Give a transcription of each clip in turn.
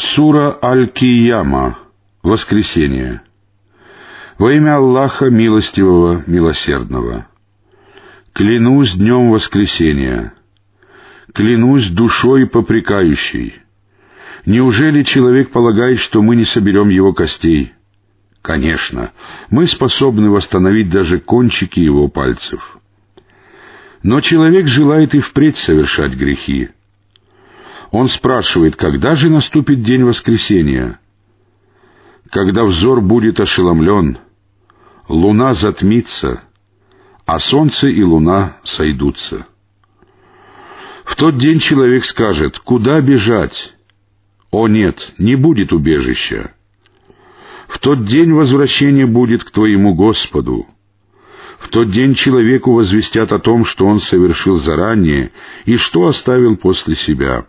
Сура Аль-Кияма. Воскресение. Во имя Аллаха Милостивого, Милосердного. Клянусь днем воскресения. Клянусь душой попрекающей. Неужели человек полагает, что мы не соберем его костей? Конечно, мы способны восстановить даже кончики его пальцев. Но человек желает и впредь совершать грехи. Он спрашивает, когда же наступит день воскресения? Когда взор будет ошеломлен, луна затмится, а солнце и луна сойдутся. В тот день человек скажет, куда бежать? О нет, не будет убежища. В тот день возвращение будет к твоему Господу. В тот день человеку возвестят о том, что он совершил заранее и что оставил после себя.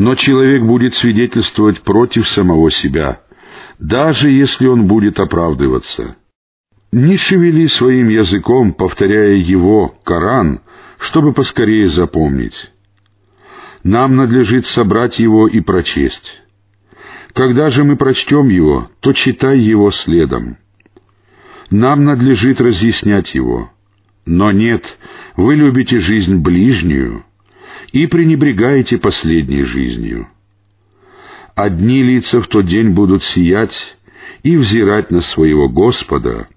Но человек будет свидетельствовать против самого себя, даже если он будет оправдываться. Не шевели своим языком, повторяя его, Коран, чтобы поскорее запомнить. Нам надлежит собрать его и прочесть. Когда же мы прочтем его, то читай его следом. Нам надлежит разъяснять его. Но нет, вы любите жизнь ближнюю и пренебрегаете последней жизнью. Одни лица в тот день будут сиять и взирать на своего Господа,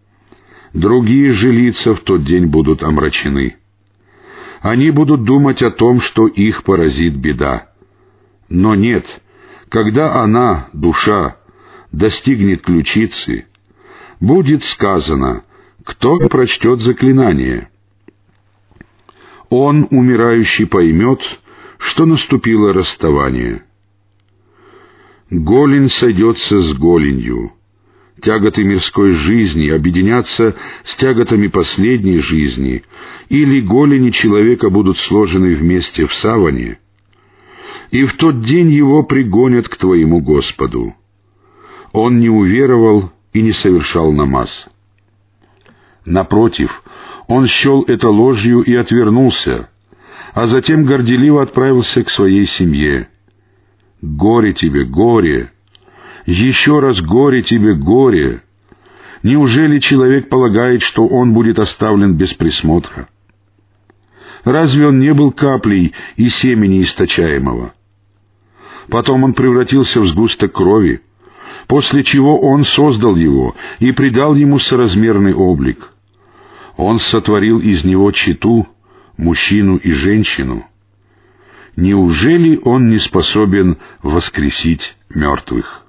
другие же лица в тот день будут омрачены. Они будут думать о том, что их поразит беда. Но нет, когда она, душа, достигнет ключицы, будет сказано, кто прочтет заклинание. Он, умирающий, поймет, что наступило расставание. Голень сойдется с голенью. Тяготы мирской жизни объединятся с тяготами последней жизни, или голени человека будут сложены вместе в саване, и в тот день его пригонят к твоему Господу. Он не уверовал и не совершал намаз. Напротив, он счел это ложью и отвернулся, а затем горделиво отправился к своей семье. «Горе тебе, горе! Еще раз горе тебе, горе! Неужели человек полагает, что он будет оставлен без присмотра? Разве он не был каплей и семени источаемого? Потом он превратился в сгусток крови, после чего Он создал его и придал ему соразмерный облик. Он сотворил из него читу, мужчину и женщину. Неужели Он не способен воскресить мертвых?